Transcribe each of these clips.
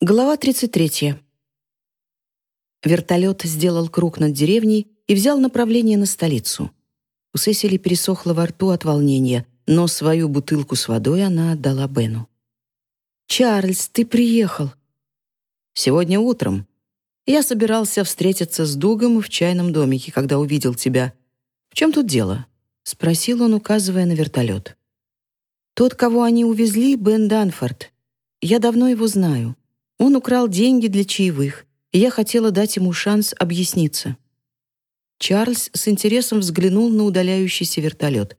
Глава 33. Вертолет сделал круг над деревней и взял направление на столицу. У Сесили пересохло во рту от волнения, но свою бутылку с водой она отдала Бену. «Чарльз, ты приехал!» «Сегодня утром. Я собирался встретиться с Дугом в чайном домике, когда увидел тебя. В чем тут дело?» — спросил он, указывая на вертолет. «Тот, кого они увезли, Бен Данфорд. Я давно его знаю. Он украл деньги для чаевых, и я хотела дать ему шанс объясниться. Чарльз с интересом взглянул на удаляющийся вертолет.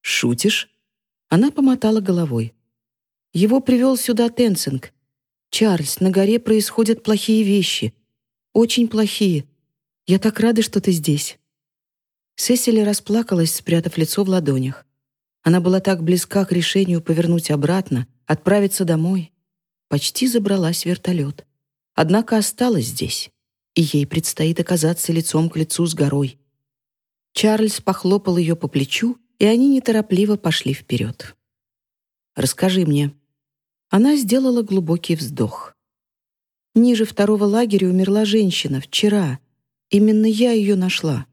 «Шутишь?» Она помотала головой. «Его привел сюда Тенцинг. Чарльз, на горе происходят плохие вещи. Очень плохие. Я так рада, что ты здесь». Сесили расплакалась, спрятав лицо в ладонях. Она была так близка к решению повернуть обратно, отправиться домой почти забралась в вертолет. Однако осталась здесь, и ей предстоит оказаться лицом к лицу с горой. Чарльз похлопал ее по плечу, и они неторопливо пошли вперед. «Расскажи мне». Она сделала глубокий вздох. Ниже второго лагеря умерла женщина вчера. Именно я ее нашла.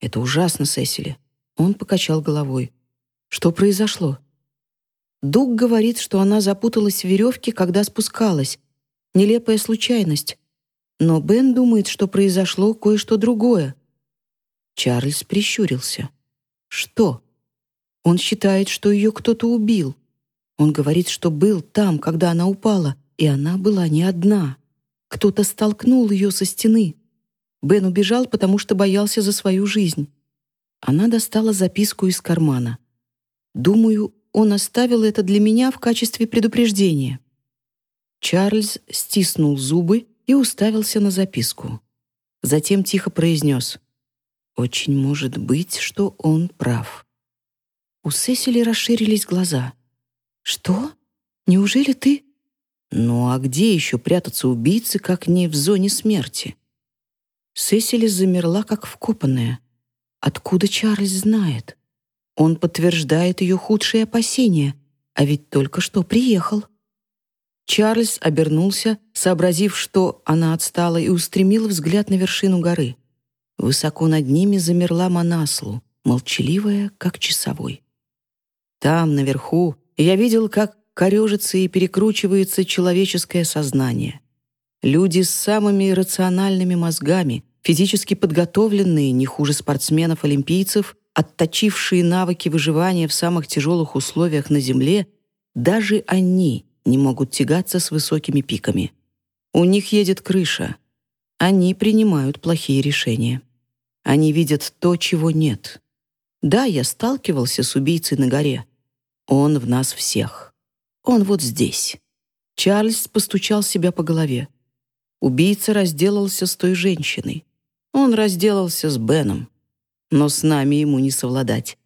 Это ужасно, Сесили. Он покачал головой. Что произошло? Дуг говорит, что она запуталась в веревке, когда спускалась. Нелепая случайность. Но Бен думает, что произошло кое-что другое. Чарльз прищурился. Что? Он считает, что ее кто-то убил. Он говорит, что был там, когда она упала, и она была не одна. Кто-то столкнул ее со стены. Бен убежал, потому что боялся за свою жизнь. Она достала записку из кармана. Думаю, он оставил это для меня в качестве предупреждения. Чарльз стиснул зубы и уставился на записку. Затем тихо произнес «Очень может быть, что он прав». У Сесили расширились глаза. «Что? Неужели ты?» «Ну а где еще прятаться убийцы, как не в зоне смерти?» Сесили замерла, как вкопанная. Откуда Чарльз знает? Он подтверждает ее худшие опасения, а ведь только что приехал. Чарльз обернулся, сообразив, что она отстала, и устремил взгляд на вершину горы. Высоко над ними замерла Манаслу, молчаливая, как часовой. Там, наверху, я видел, как корежится и перекручивается человеческое сознание. Люди с самыми рациональными мозгами, физически подготовленные, не хуже спортсменов-олимпийцев, отточившие навыки выживания в самых тяжелых условиях на Земле, даже они не могут тягаться с высокими пиками. У них едет крыша. Они принимают плохие решения. Они видят то, чего нет. Да, я сталкивался с убийцей на горе. Он в нас всех. Он вот здесь. Чарльз постучал себя по голове. Убийца разделался с той женщиной. Он разделался с Беном но с нами ему не совладать,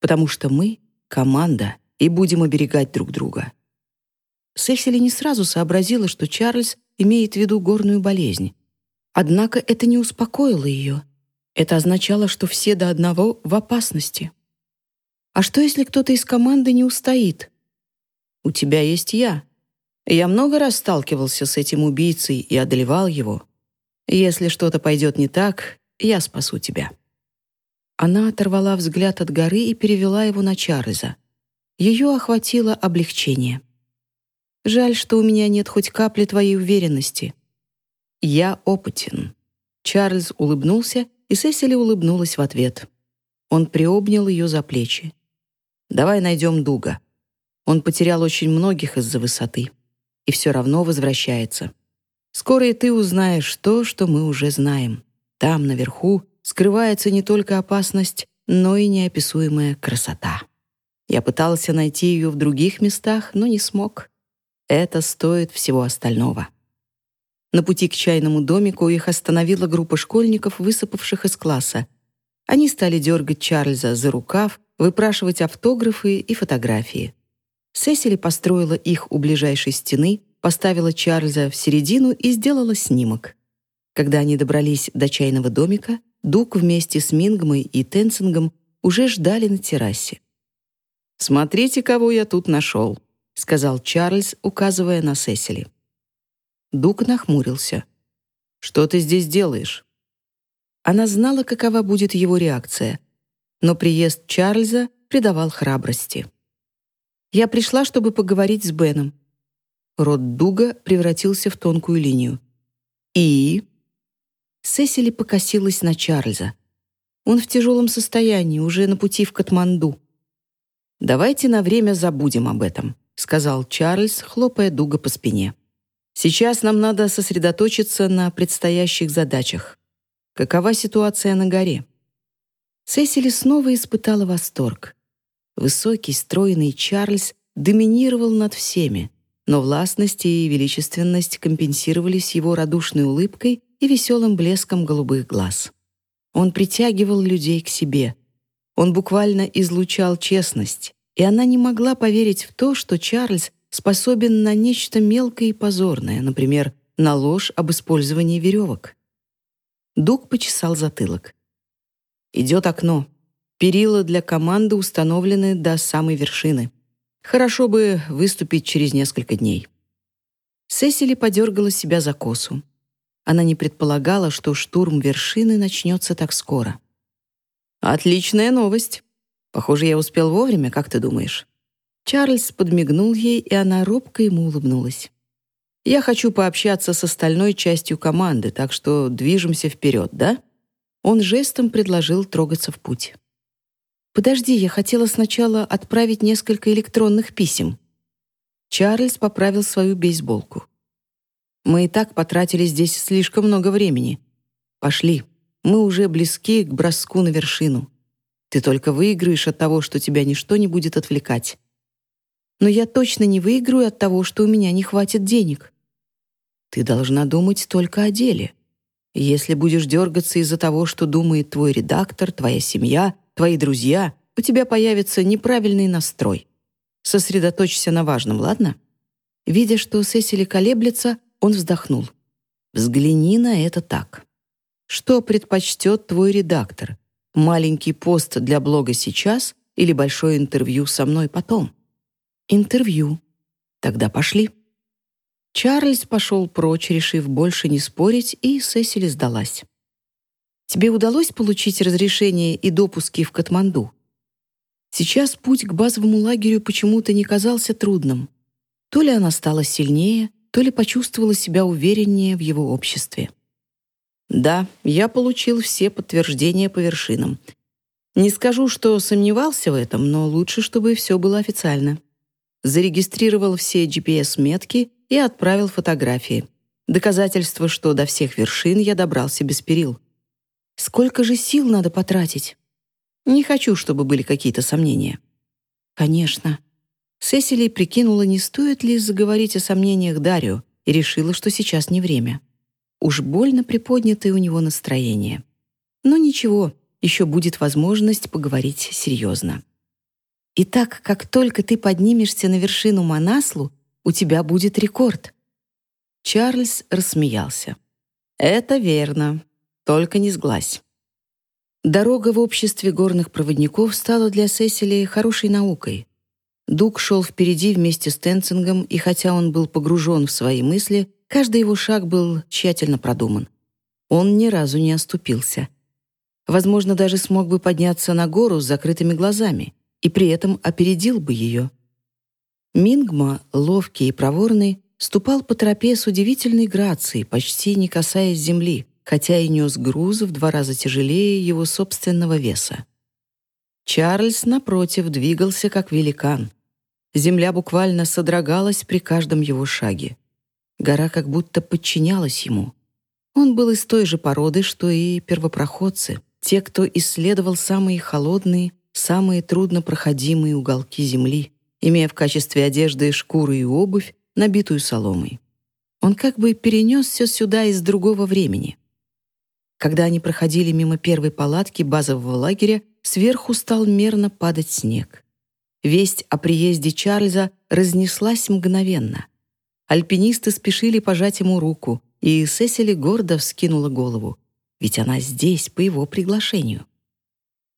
потому что мы — команда и будем оберегать друг друга. Сесили не сразу сообразила, что Чарльз имеет в виду горную болезнь. Однако это не успокоило ее. Это означало, что все до одного в опасности. А что, если кто-то из команды не устоит? У тебя есть я. Я много раз сталкивался с этим убийцей и одолевал его. Если что-то пойдет не так, я спасу тебя. Она оторвала взгляд от горы и перевела его на Чарльза. Ее охватило облегчение. «Жаль, что у меня нет хоть капли твоей уверенности». «Я опытен». Чарльз улыбнулся, и Сесили улыбнулась в ответ. Он приобнял ее за плечи. «Давай найдем Дуга. Он потерял очень многих из-за высоты. И все равно возвращается. Скоро и ты узнаешь то, что мы уже знаем. Там, наверху, скрывается не только опасность, но и неописуемая красота. Я пытался найти ее в других местах, но не смог. Это стоит всего остального. На пути к чайному домику их остановила группа школьников, высыпавших из класса. Они стали дергать Чарльза за рукав, выпрашивать автографы и фотографии. Сесили построила их у ближайшей стены, поставила Чарльза в середину и сделала снимок. Когда они добрались до чайного домика, Дук вместе с Мингмой и Тенцингом уже ждали на террасе. «Смотрите, кого я тут нашел», — сказал Чарльз, указывая на Сесили. Дуг нахмурился. «Что ты здесь делаешь?» Она знала, какова будет его реакция, но приезд Чарльза придавал храбрости. «Я пришла, чтобы поговорить с Беном». Рот Дуга превратился в тонкую линию. «И?» Сесили покосилась на Чарльза. Он в тяжелом состоянии, уже на пути в Катманду. «Давайте на время забудем об этом», — сказал Чарльз, хлопая Дуга по спине. «Сейчас нам надо сосредоточиться на предстоящих задачах. Какова ситуация на горе?» Сесили снова испытала восторг. Высокий, стройный Чарльз доминировал над всеми, но властность и величественность компенсировались его радушной улыбкой и веселым блеском голубых глаз. Он притягивал людей к себе. Он буквально излучал честность, и она не могла поверить в то, что Чарльз способен на нечто мелкое и позорное, например, на ложь об использовании веревок. Дуг почесал затылок. «Идет окно. Перила для команды установлены до самой вершины. Хорошо бы выступить через несколько дней». Сесили подергала себя за косу. Она не предполагала, что штурм вершины начнется так скоро. «Отличная новость. Похоже, я успел вовремя, как ты думаешь?» Чарльз подмигнул ей, и она робко ему улыбнулась. «Я хочу пообщаться с остальной частью команды, так что движемся вперед, да?» Он жестом предложил трогаться в путь. «Подожди, я хотела сначала отправить несколько электронных писем». Чарльз поправил свою бейсболку. Мы и так потратили здесь слишком много времени. Пошли. Мы уже близки к броску на вершину. Ты только выиграешь от того, что тебя ничто не будет отвлекать. Но я точно не выиграю от того, что у меня не хватит денег. Ты должна думать только о деле. Если будешь дергаться из-за того, что думает твой редактор, твоя семья, твои друзья, у тебя появится неправильный настрой. Сосредоточься на важном, ладно? Видя, что Сесили колеблется, он вздохнул. «Взгляни на это так. Что предпочтет твой редактор? Маленький пост для блога сейчас или большое интервью со мной потом?» «Интервью. Тогда пошли». Чарльз пошел прочь, решив больше не спорить, и Сесили сдалась. «Тебе удалось получить разрешение и допуски в Катманду?» Сейчас путь к базовому лагерю почему-то не казался трудным. То ли она стала сильнее, то ли почувствовала себя увереннее в его обществе. Да, я получил все подтверждения по вершинам. Не скажу, что сомневался в этом, но лучше, чтобы все было официально. Зарегистрировал все GPS-метки и отправил фотографии. Доказательство, что до всех вершин я добрался без перил. Сколько же сил надо потратить? Не хочу, чтобы были какие-то сомнения. Конечно, Сесили прикинула, не стоит ли заговорить о сомнениях Дарио, и решила, что сейчас не время. Уж больно приподнятое у него настроение. Но ничего, еще будет возможность поговорить серьезно. Итак, как только ты поднимешься на вершину Манаслу, у тебя будет рекорд. Чарльз рассмеялся. Это верно, только не сглазь. Дорога в обществе горных проводников стала для Сесили хорошей наукой. Дуг шел впереди вместе с Тенцингом, и хотя он был погружен в свои мысли, каждый его шаг был тщательно продуман. Он ни разу не оступился. Возможно, даже смог бы подняться на гору с закрытыми глазами и при этом опередил бы ее. Мингма, ловкий и проворный, ступал по тропе с удивительной грацией, почти не касаясь земли, хотя и нес груз в два раза тяжелее его собственного веса. Чарльз, напротив, двигался как великан. Земля буквально содрогалась при каждом его шаге. Гора как будто подчинялась ему. Он был из той же породы, что и первопроходцы, те, кто исследовал самые холодные, самые труднопроходимые уголки земли, имея в качестве одежды шкуры и обувь, набитую соломой. Он как бы перенесся сюда из другого времени. Когда они проходили мимо первой палатки базового лагеря, сверху стал мерно падать снег. Весть о приезде Чарльза разнеслась мгновенно. Альпинисты спешили пожать ему руку, и Сесили гордо вскинула голову, ведь она здесь по его приглашению.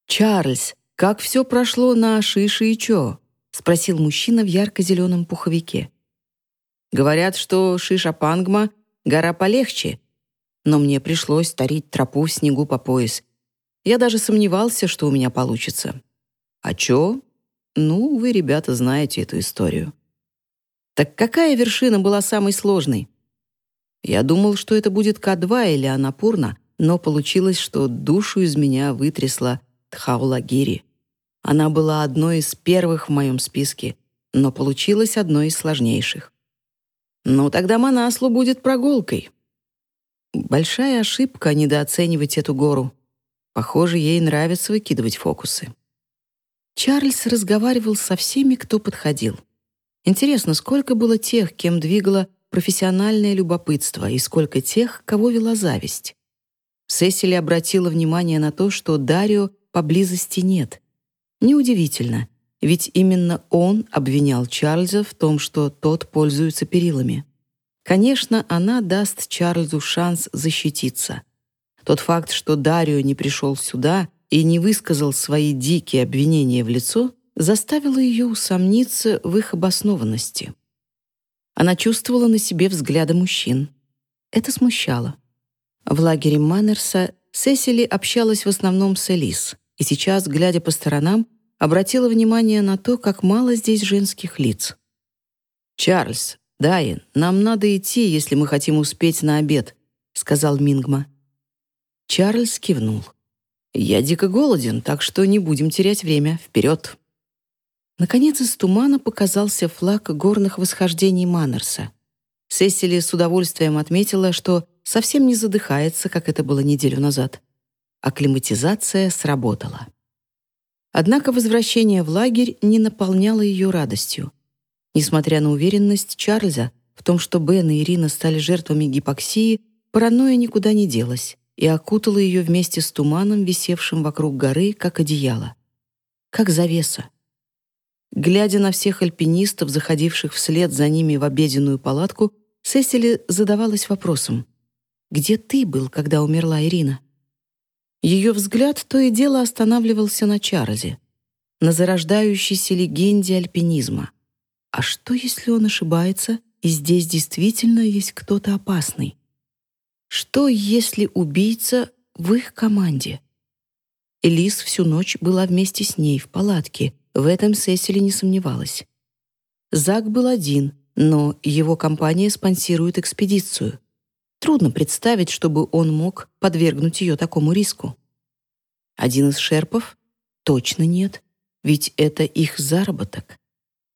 «Чарльз, как все прошло на Шиши и Чо?» — спросил мужчина в ярко-зеленом пуховике. «Говорят, что Шиша Пангма гора полегче. Но мне пришлось тарить тропу в снегу по пояс. Я даже сомневался, что у меня получится. А чё? Ну, вы, ребята, знаете эту историю. Так какая вершина была самой сложной? Я думал, что это будет К2 или Анапурна, но получилось, что душу из меня вытрясла Тхаулагири. Она была одной из первых в моем списке, но получилась одной из сложнейших. Ну, тогда Манаслу будет прогулкой. Большая ошибка недооценивать эту гору. Похоже, ей нравится выкидывать фокусы. Чарльз разговаривал со всеми, кто подходил. Интересно, сколько было тех, кем двигало профессиональное любопытство, и сколько тех, кого вела зависть. Сесили обратила внимание на то, что Дарио поблизости нет. Неудивительно, ведь именно он обвинял Чарльза в том, что тот пользуется перилами. Конечно, она даст Чарльзу шанс защититься. Тот факт, что Дарио не пришел сюда и не высказал свои дикие обвинения в лицо, заставило ее усомниться в их обоснованности. Она чувствовала на себе взгляды мужчин. Это смущало. В лагере Маннерса Сесили общалась в основном с Элис, и сейчас, глядя по сторонам, обратила внимание на то, как мало здесь женских лиц. «Чарльз, Дайен, нам надо идти, если мы хотим успеть на обед», — сказал Мингма. Чарльз кивнул. «Я дико голоден, так что не будем терять время. Вперед!» Наконец из тумана показался флаг горных восхождений Маннерса. Сесили с удовольствием отметила, что совсем не задыхается, как это было неделю назад. Акклиматизация сработала. Однако возвращение в лагерь не наполняло ее радостью. Несмотря на уверенность Чарльза в том, что Бен и Ирина стали жертвами гипоксии, паранойя никуда не делась и окутала ее вместе с туманом, висевшим вокруг горы, как одеяло. Как завеса. Глядя на всех альпинистов, заходивших вслед за ними в обеденную палатку, Сесили задавалась вопросом, «Где ты был, когда умерла Ирина?» Ее взгляд то и дело останавливался на Чарльзе, на зарождающейся легенде альпинизма. А что, если он ошибается, и здесь действительно есть кто-то опасный? Что, если убийца в их команде? Элис всю ночь была вместе с ней в палатке, в этом Сесили не сомневалась. Зак был один, но его компания спонсирует экспедицию. Трудно представить, чтобы он мог подвергнуть ее такому риску. Один из шерпов? Точно нет, ведь это их заработок.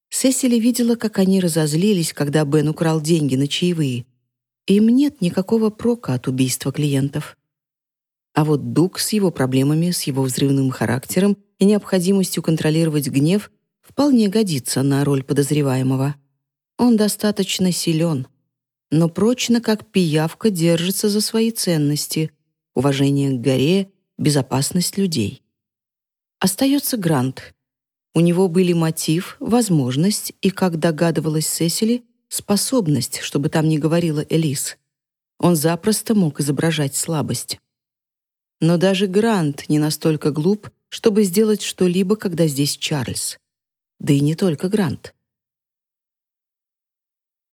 Сесили видела, как они разозлились, когда Бен украл деньги на чаевые. Им нет никакого прока от убийства клиентов. А вот Дуг с его проблемами, с его взрывным характером и необходимостью контролировать гнев вполне годится на роль подозреваемого. Он достаточно силен, но прочно, как пиявка, держится за свои ценности, уважение к горе, безопасность людей. Остается Грант. У него были мотив, возможность и, как догадывалась Сесили, способность, чтобы там не говорила Элис. Он запросто мог изображать слабость. Но даже Грант не настолько глуп, чтобы сделать что-либо, когда здесь Чарльз. Да и не только Грант.